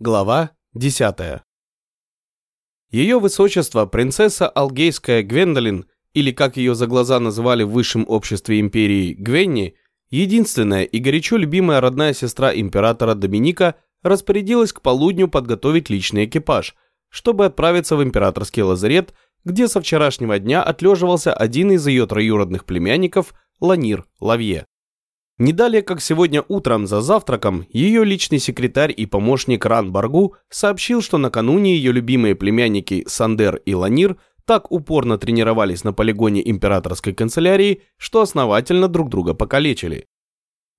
Глава 10. Ее высочество, принцесса Алгейская Гвендолин, или как ее за глаза называли в высшем обществе империи Гвенни, единственная и горячо любимая родная сестра императора Доминика, распорядилась к полудню подготовить личный экипаж, чтобы отправиться в императорский лазарет, где со вчерашнего дня отлеживался один из ее троюродных племянников Ланир Лавье. Не далее, как сегодня утром за завтраком, ее личный секретарь и помощник Ран Баргу сообщил, что накануне ее любимые племянники Сандер и Ланир так упорно тренировались на полигоне императорской канцелярии, что основательно друг друга покалечили.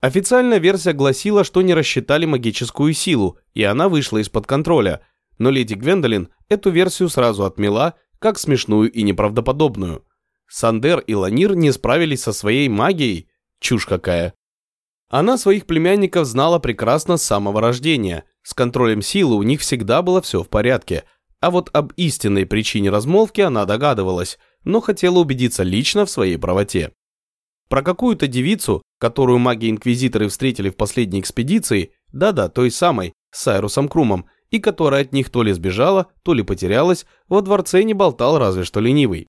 Официальная версия гласила, что не рассчитали магическую силу, и она вышла из-под контроля, но леди Гвендолин эту версию сразу отмела, как смешную и неправдоподобную. Сандер и Ланир не справились со своей магией, чушь какая. Она своих племянников знала прекрасно с самого рождения. С контролем силы у них всегда было все в порядке. А вот об истинной причине размолвки она догадывалась, но хотела убедиться лично в своей правоте. Про какую-то девицу, которую маги-инквизиторы встретили в последней экспедиции, да-да, той самой, с Сайрусом Крумом, и которая от них то ли сбежала, то ли потерялась, во дворце не болтал разве что ленивый.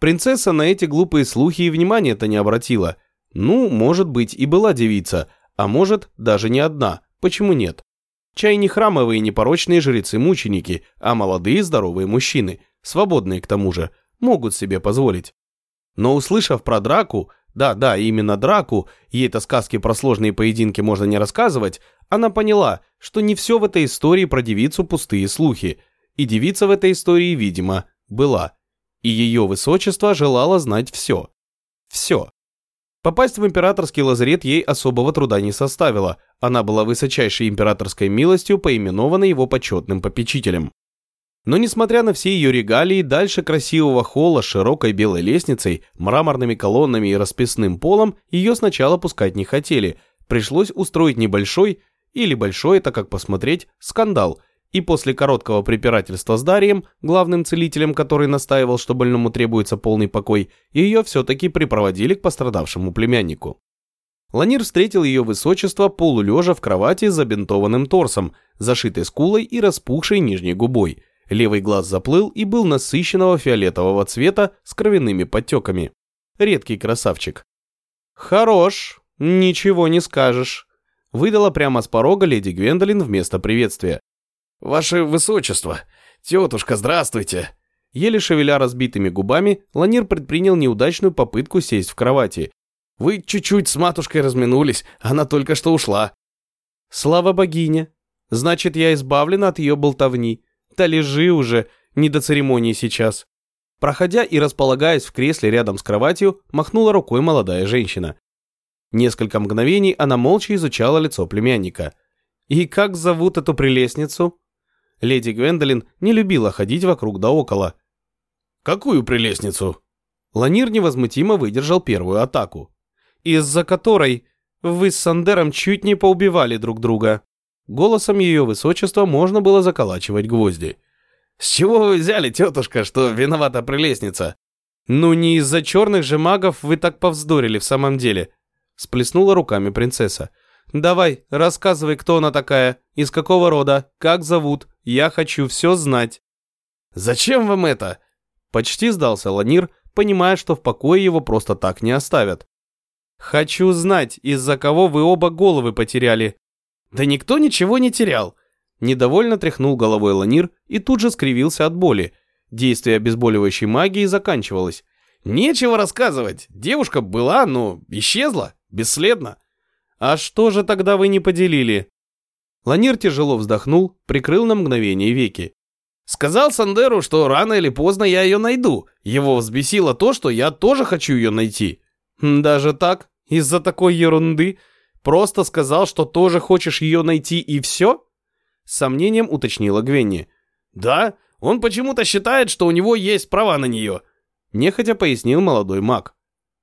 Принцесса на эти глупые слухи и внимания-то не обратила – ну, может быть, и была девица, а может, даже не одна. Почему нет? Чай не храмовые непорочные жрецы-мученики, а молодые здоровые мужчины, свободные к тому же, могут себе позволить. Но услышав про драку, да-да, именно драку, ей-то сказки про сложные поединки можно не рассказывать, она поняла, что не все в этой истории про девицу пустые слухи. И девица в этой истории, видимо, была. И ее высочество желало знать все. Все. Попасть в императорский лазарет ей особого труда не составило, она была высочайшей императорской милостью поименована его почетным попечителем. Но несмотря на все ее регалии, дальше красивого холла с широкой белой лестницей, мраморными колоннами и расписным полом ее сначала пускать не хотели, пришлось устроить небольшой, или большой, это как посмотреть, скандал – и после короткого препирательства с Дарием, главным целителем, который настаивал, что больному требуется полный покой, ее все-таки припроводили к пострадавшему племяннику. Ланир встретил ее высочество полулежа в кровати с забинтованным торсом, зашитой скулой и распухшей нижней губой. Левый глаз заплыл и был насыщенного фиолетового цвета с кровяными подтеками. Редкий красавчик. «Хорош, ничего не скажешь», выдала прямо с порога леди Гвендолин вместо приветствия. «Ваше высочество! Тетушка, здравствуйте!» Еле шевеля разбитыми губами, Ланир предпринял неудачную попытку сесть в кровати. «Вы чуть-чуть с матушкой разминулись, она только что ушла». «Слава богине! Значит, я избавлена от ее болтовни. Да лежи уже, не до церемонии сейчас». Проходя и располагаясь в кресле рядом с кроватью, махнула рукой молодая женщина. Несколько мгновений она молча изучала лицо племянника. «И как зовут эту прелестницу?» Леди Гвендолин не любила ходить вокруг да около. «Какую прелестницу?» Ланир невозмутимо выдержал первую атаку. «Из-за которой вы с Сандером чуть не поубивали друг друга». Голосом ее высочества можно было заколачивать гвозди. «С чего вы взяли, тетушка, что виновата прелестница?» «Ну не из-за черных же магов вы так повздорили в самом деле», сплеснула руками принцесса. Давай, рассказывай, кто она такая, из какого рода, как зовут. Я хочу все знать. Зачем вам это? Почти сдался Ланир, понимая, что в покое его просто так не оставят. Хочу знать, из-за кого вы оба головы потеряли. Да никто ничего не терял. Недовольно тряхнул головой Ланир и тут же скривился от боли. Действие обезболивающей магии заканчивалось. Нечего рассказывать. Девушка была, но исчезла, бесследно. «А что же тогда вы не поделили?» Ланир тяжело вздохнул, прикрыл на мгновение веки. «Сказал Сандеру, что рано или поздно я ее найду. Его взбесило то, что я тоже хочу ее найти». «Даже так? Из-за такой ерунды? Просто сказал, что тоже хочешь ее найти и все?» С сомнением уточнила Гвенни. «Да, он почему-то считает, что у него есть права на нее», нехотя пояснил молодой маг.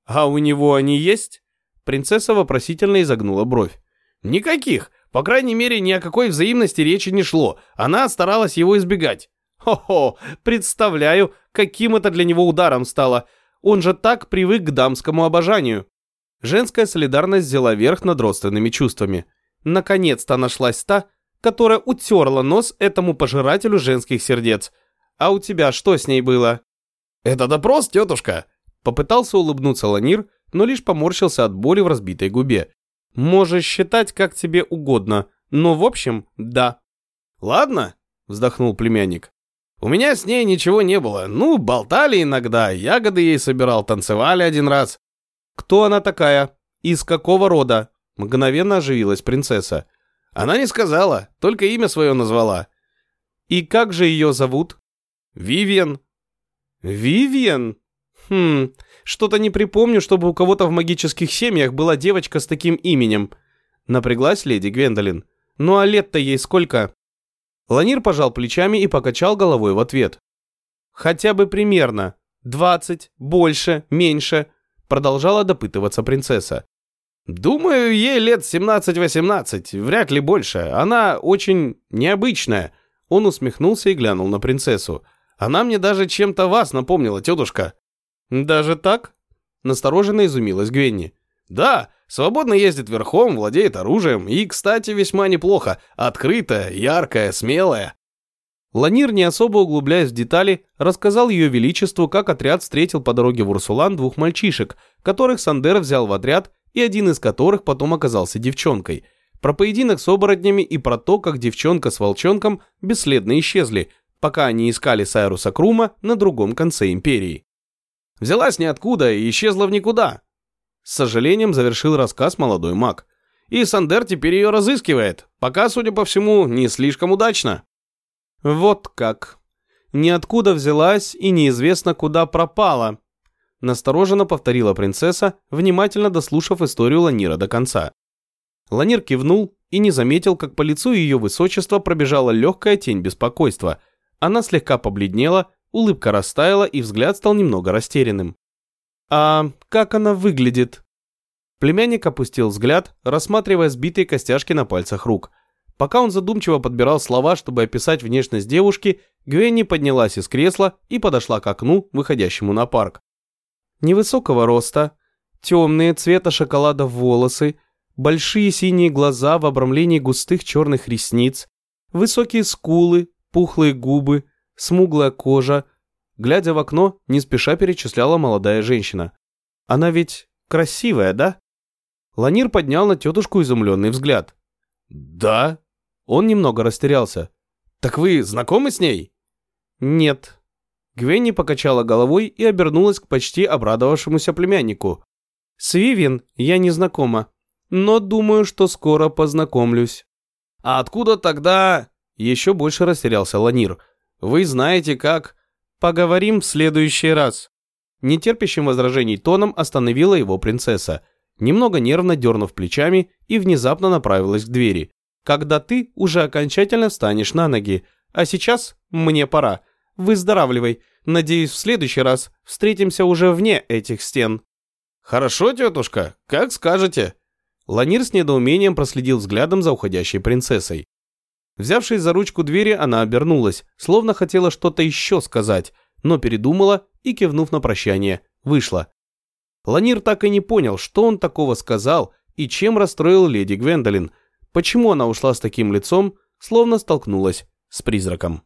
«А у него они есть?» Принцесса вопросительно изогнула бровь. «Никаких. По крайней мере, ни о какой взаимности речи не шло. Она старалась его избегать». «Хо-хо, представляю, каким это для него ударом стало. Он же так привык к дамскому обожанию». Женская солидарность взяла верх над родственными чувствами. Наконец-то нашлась та, которая утерла нос этому пожирателю женских сердец. А у тебя что с ней было? Это допрос, тетушка? Попытался улыбнуться Ланир, но лишь поморщился от боли в разбитой губе. Можешь считать как тебе угодно, но в общем, да. Ладно, вздохнул племянник. У меня с ней ничего не было. Ну, болтали иногда, ягоды ей собирал, танцевали один раз. Кто она такая? Из какого рода? Мгновенно оживилась принцесса. Она не сказала, только имя свое назвала. И как же ее зовут? Вивиан. Вивиан? Хм, что-то не припомню, чтобы у кого-то в магических семьях была девочка с таким именем. Напряглась леди Гвендолин. Ну а лет-то ей сколько? Ланир пожал плечами и покачал головой в ответ. Хотя бы примерно. Двадцать, больше, меньше. Продолжала допытываться принцесса. «Думаю, ей лет 17-18, вряд ли больше. Она очень необычная». Он усмехнулся и глянул на принцессу. «Она мне даже чем-то вас напомнила, тетушка». «Даже так?» Настороженно изумилась Гвенни. «Да, свободно ездит верхом, владеет оружием и, кстати, весьма неплохо. Открытая, яркая, смелая». Ланир, не особо углубляясь в детали, рассказал ее величеству, как отряд встретил по дороге в Урсулан двух мальчишек, которых Сандер взял в отряд и один из которых потом оказался девчонкой. Про поединок с оборотнями и про то, как девчонка с волчонком бесследно исчезли, пока они искали Сайруса Крума на другом конце империи. Взялась ниоткуда и исчезла в никуда. С сожалением завершил рассказ молодой маг. И Сандер теперь ее разыскивает, пока, судя по всему, не слишком удачно. Вот как. Ниоткуда взялась и неизвестно куда пропала. Настороженно повторила принцесса, внимательно дослушав историю Ланира до конца. Ланир кивнул и не заметил, как по лицу ее высочества пробежала легкая тень беспокойства. Она слегка побледнела, улыбка растаяла и взгляд стал немного растерянным. «А как она выглядит?» Племянник опустил взгляд, рассматривая сбитые костяшки на пальцах рук. Пока он задумчиво подбирал слова, чтобы описать внешность девушки, Гвенни поднялась из кресла и подошла к окну, выходящему на парк. Невысокого роста, темные цвета шоколада волосы, большие синие глаза в обрамлении густых черных ресниц, высокие скулы, пухлые губы, смуглая кожа. Глядя в окно, не спеша перечисляла молодая женщина. Она ведь красивая, да? Ланир поднял на тетушку изумленный взгляд. «Да?» Он немного растерялся. «Так вы знакомы с ней?» «Нет». Гвенни покачала головой и обернулась к почти обрадовавшемуся племяннику. «С Вивин я не знакома, но думаю, что скоро познакомлюсь». «А откуда тогда...» Еще больше растерялся Ланир. «Вы знаете как...» «Поговорим в следующий раз». Нетерпящим возражений тоном остановила его принцесса, немного нервно дернув плечами и внезапно направилась к двери когда ты уже окончательно встанешь на ноги. А сейчас мне пора. Выздоравливай. Надеюсь, в следующий раз встретимся уже вне этих стен». «Хорошо, тетушка, как скажете». Ланир с недоумением проследил взглядом за уходящей принцессой. Взявшись за ручку двери, она обернулась, словно хотела что-то еще сказать, но передумала и, кивнув на прощание, вышла. Ланир так и не понял, что он такого сказал и чем расстроил леди Гвендолин – Почему она ушла с таким лицом, словно столкнулась с призраком?